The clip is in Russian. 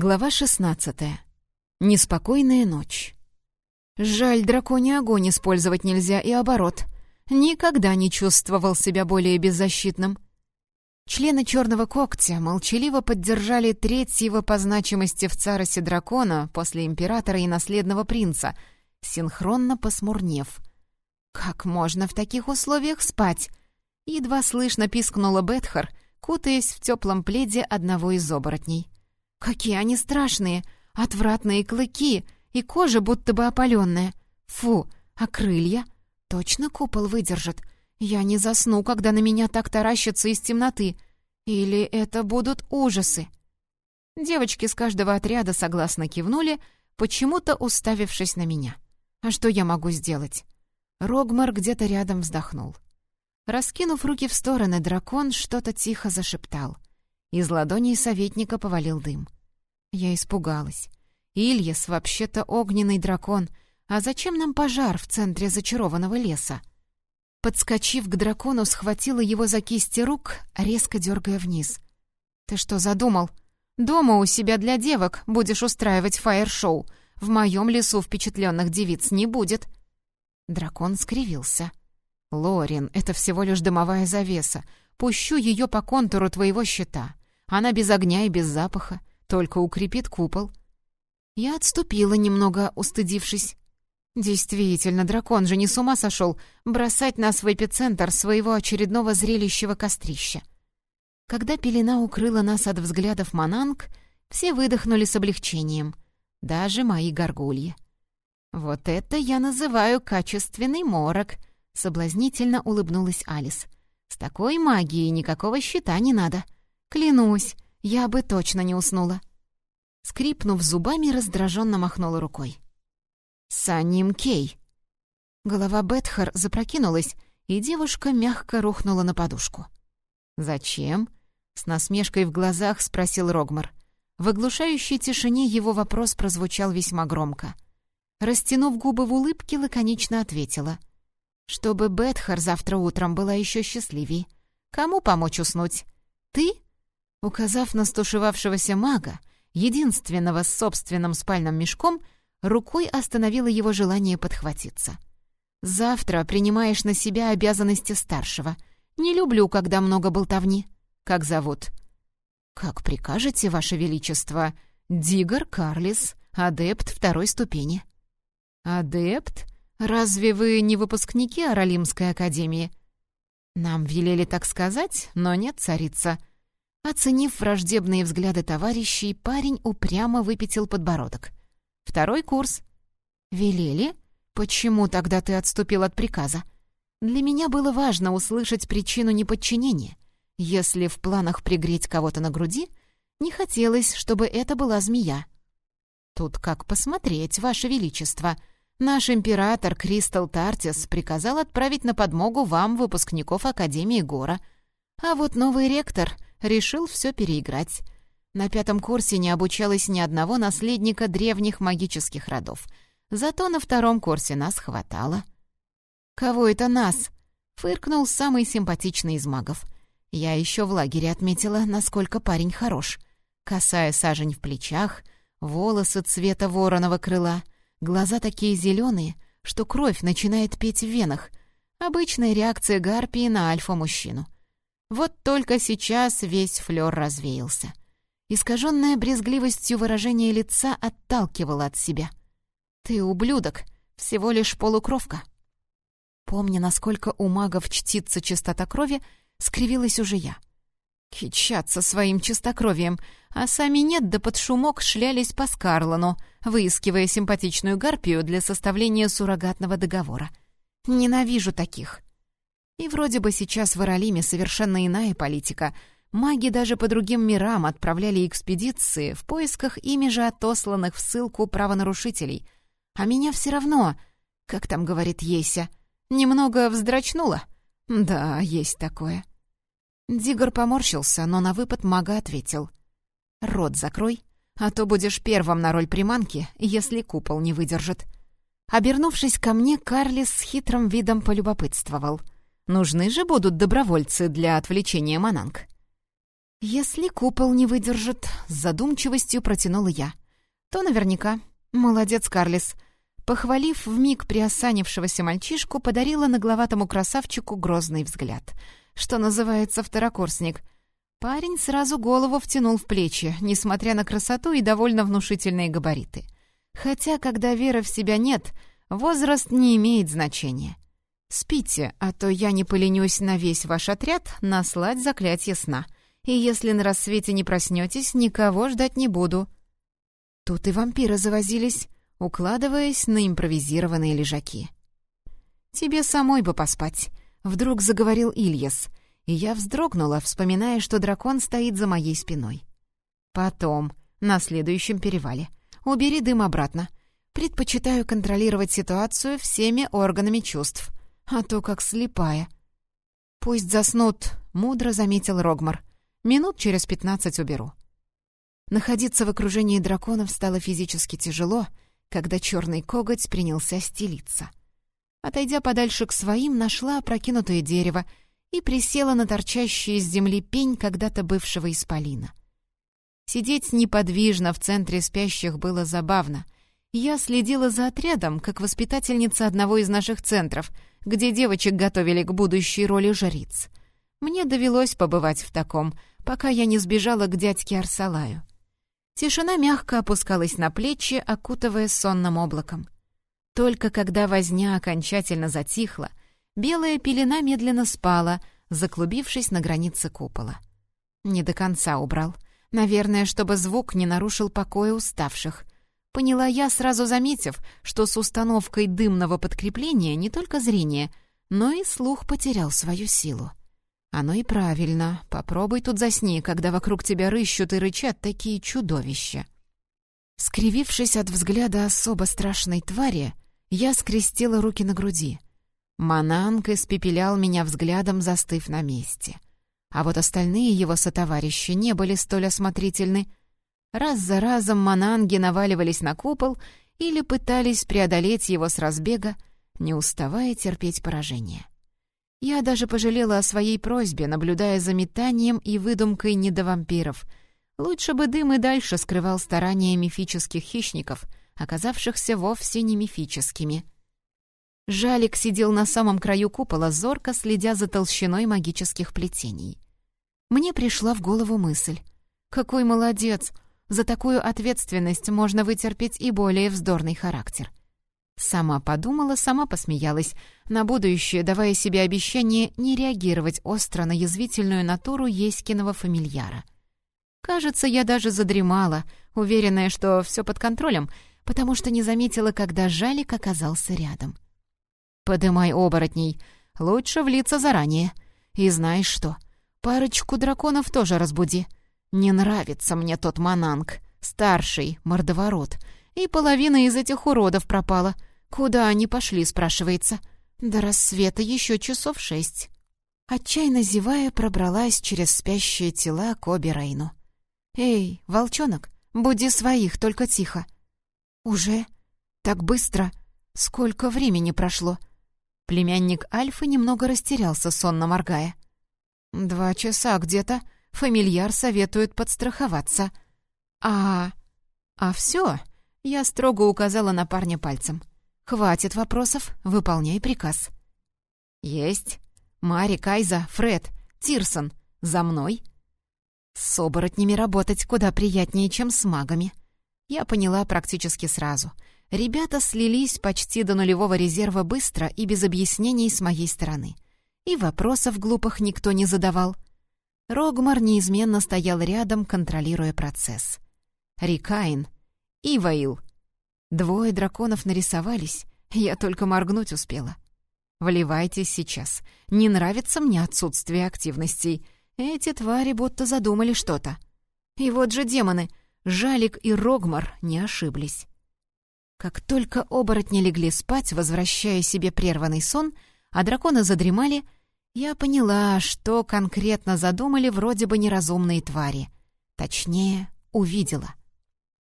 Глава 16. Неспокойная ночь. Жаль, драконий огонь использовать нельзя и оборот. Никогда не чувствовал себя более беззащитным. Члены Черного Когтя молчаливо поддержали третьего по значимости в царосе дракона после императора и наследного принца, синхронно посмурнев. «Как можно в таких условиях спать?» Едва слышно пискнула Бетхар, кутаясь в теплом пледе одного из оборотней. Какие они страшные! Отвратные клыки и кожа будто бы опаленная. Фу, а крылья? Точно купол выдержат? Я не засну, когда на меня так таращатся из темноты. Или это будут ужасы? Девочки с каждого отряда согласно кивнули, почему-то уставившись на меня. А что я могу сделать? Рогмар где-то рядом вздохнул. Раскинув руки в стороны, дракон что-то тихо зашептал — из ладоней советника повалил дым. Я испугалась. Ильяс вообще-то огненный дракон. А зачем нам пожар в центре зачарованного леса? Подскочив к дракону, схватила его за кисти рук, резко дергая вниз. «Ты что задумал? Дома у себя для девок будешь устраивать фаер-шоу. В моем лесу впечатленных девиц не будет». Дракон скривился. «Лорин, это всего лишь дымовая завеса. Пущу ее по контуру твоего щита. Она без огня и без запаха, только укрепит купол. Я отступила немного, устыдившись. Действительно, дракон же не с ума сошел бросать нас в эпицентр своего очередного зрелищего кострища. Когда пелена укрыла нас от взглядов Мананг, все выдохнули с облегчением, даже мои горгульи. «Вот это я называю качественный морок», — соблазнительно улыбнулась Алис. «С такой магией никакого щита не надо». Клянусь, я бы точно не уснула. Скрипнув зубами, раздраженно махнула рукой. «Саним Кей!» Голова Бетхар запрокинулась, и девушка мягко рухнула на подушку. «Зачем?» — с насмешкой в глазах спросил Рогмар. В оглушающей тишине его вопрос прозвучал весьма громко. Растянув губы в улыбке, лаконично ответила. «Чтобы Бетхар завтра утром была еще счастливей. Кому помочь уснуть? Ты Указав на стушевавшегося мага, единственного с собственным спальным мешком, рукой остановила его желание подхватиться. «Завтра принимаешь на себя обязанности старшего. Не люблю, когда много болтовни. Как зовут?» «Как прикажете, Ваше Величество. Дигар Карлис, адепт второй ступени». «Адепт? Разве вы не выпускники Аралимской академии?» «Нам велели так сказать, но нет, царица. Оценив враждебные взгляды товарищей, парень упрямо выпятил подбородок. «Второй курс». «Велели? Почему тогда ты отступил от приказа?» «Для меня было важно услышать причину неподчинения. Если в планах пригреть кого-то на груди, не хотелось, чтобы это была змея». «Тут как посмотреть, Ваше Величество. Наш император Кристал Тартис приказал отправить на подмогу вам, выпускников Академии Гора. А вот новый ректор решил все переиграть. На пятом курсе не обучалось ни одного наследника древних магических родов. Зато на втором курсе нас хватало. «Кого это нас?» — фыркнул самый симпатичный из магов. Я еще в лагере отметила, насколько парень хорош. Косая сажень в плечах, волосы цвета вороного крыла, глаза такие зеленые, что кровь начинает петь в венах. Обычная реакция гарпии на альфа-мужчину — вот только сейчас весь флёр развеялся. Искаженное брезгливостью выражение лица отталкивало от себя. «Ты ублюдок, всего лишь полукровка». Помня, насколько у магов чтится чистота крови, скривилась уже я. Кичаться своим чистокровием, а сами нет да под шумок шлялись по Скарлану, выискивая симпатичную гарпию для составления суррогатного договора. Ненавижу таких. И вроде бы сейчас в Иралиме совершенно иная политика. Маги даже по другим мирам отправляли экспедиции в поисках ими же отосланных в ссылку правонарушителей. А меня все равно, как там говорит Еся, немного вздрачнуло. Да, есть такое. Дигор поморщился, но на выпад мага ответил. «Рот закрой, а то будешь первым на роль приманки, если купол не выдержит». Обернувшись ко мне, Карлис с хитрым видом полюбопытствовал — Нужны же будут добровольцы для отвлечения Мананг. «Если купол не выдержит», — с задумчивостью протянула я, — «то наверняка. Молодец, Карлис». Похвалив вмиг приосанившегося мальчишку, подарила нагловатому красавчику грозный взгляд. Что называется второкурсник. Парень сразу голову втянул в плечи, несмотря на красоту и довольно внушительные габариты. Хотя, когда веры в себя нет, возраст не имеет значения. Спите, а то я не поленюсь на весь ваш отряд наслать заклятие сна. И если на рассвете не проснетесь, никого ждать не буду. Тут и вампиры завозились укладываясь на импровизированные лежаки. «Тебе самой бы поспать», — вдруг заговорил Ильяс, и я вздрогнула, вспоминая, что дракон стоит за моей спиной. «Потом, на следующем перевале. Убери дым обратно. Предпочитаю контролировать ситуацию всеми органами чувств, а то как слепая». «Пусть заснут», — мудро заметил Рогмар. «Минут через пятнадцать уберу». Находиться в окружении драконов стало физически тяжело — когда черный коготь принялся стелиться. Отойдя подальше к своим, нашла опрокинутое дерево и присела на торчащий из земли пень когда-то бывшего исполина. Сидеть неподвижно в центре спящих было забавно. Я следила за отрядом, как воспитательница одного из наших центров, где девочек готовили к будущей роли жриц. Мне довелось побывать в таком, пока я не сбежала к дядьке Арсалаю. Тишина мягко опускалась на плечи, окутывая сонным облаком. Только когда возня окончательно затихла, белая пелена медленно спала, заклубившись на границе купола. Не до конца убрал. Наверное, чтобы звук не нарушил покоя уставших. Поняла я, сразу заметив, что с установкой дымного подкрепления не только зрение, но и слух потерял свою силу. Оно и правильно. Попробуй тут засни, когда вокруг тебя рыщут и рычат такие чудовища. Скривившись от взгляда особо страшной твари, я скрестила руки на груди. Мананг испепелял меня взглядом, застыв на месте. А вот остальные его сотоварищи не были столь осмотрительны. Раз за разом мананги наваливались на купол или пытались преодолеть его с разбега, не уставая терпеть поражение. Я даже пожалела о своей просьбе, наблюдая за метанием и выдумкой недовампиров. Лучше бы дым и дальше скрывал старания мифических хищников, оказавшихся вовсе не мифическими. Жалик сидел на самом краю купола, зорко следя за толщиной магических плетений. Мне пришла в голову мысль. «Какой молодец! За такую ответственность можно вытерпеть и более вздорный характер. Сама подумала, сама посмеялась, на будущее давая себе обещание не реагировать остро на язвительную натуру Еськиного фамильяра. Кажется, я даже задремала, уверенная, что все под контролем, потому что не заметила, когда Жалик оказался рядом. «Подымай оборотней, лучше влиться заранее. И знаешь что, парочку драконов тоже разбуди. Не нравится мне тот Мананг, старший, мордоворот, и половина из этих уродов пропала». Куда они пошли, спрашивается? До рассвета еще часов шесть. Отчаянно зевая, пробралась через спящие тела к обе Рейну. «Эй, волчонок, буди своих, только тихо». «Уже? Так быстро? Сколько времени прошло?» Племянник Альфы немного растерялся, сонно моргая. «Два часа где-то. Фамильяр советует подстраховаться». «А... а все?» Я строго указала на парня пальцем. «Хватит вопросов, выполняй приказ». «Есть. Мари, Кайза, Фред, Тирсон. За мной». С оборотнями работать куда приятнее, чем с магами. Я поняла практически сразу. Ребята слились почти до нулевого резерва быстро и без объяснений с моей стороны. И вопросов глупых никто не задавал. Рогмар неизменно стоял рядом, контролируя процесс. Рикаин. Иваил. Двое драконов нарисовались, я только моргнуть успела. Вливайтесь сейчас. Не нравится мне отсутствие активностей. Эти твари будто задумали что-то. И вот же демоны, Жалик и Рогмар не ошиблись. Как только оборотни легли спать, возвращая себе прерванный сон, а драконы задремали, я поняла, что конкретно задумали вроде бы неразумные твари. Точнее, увидела.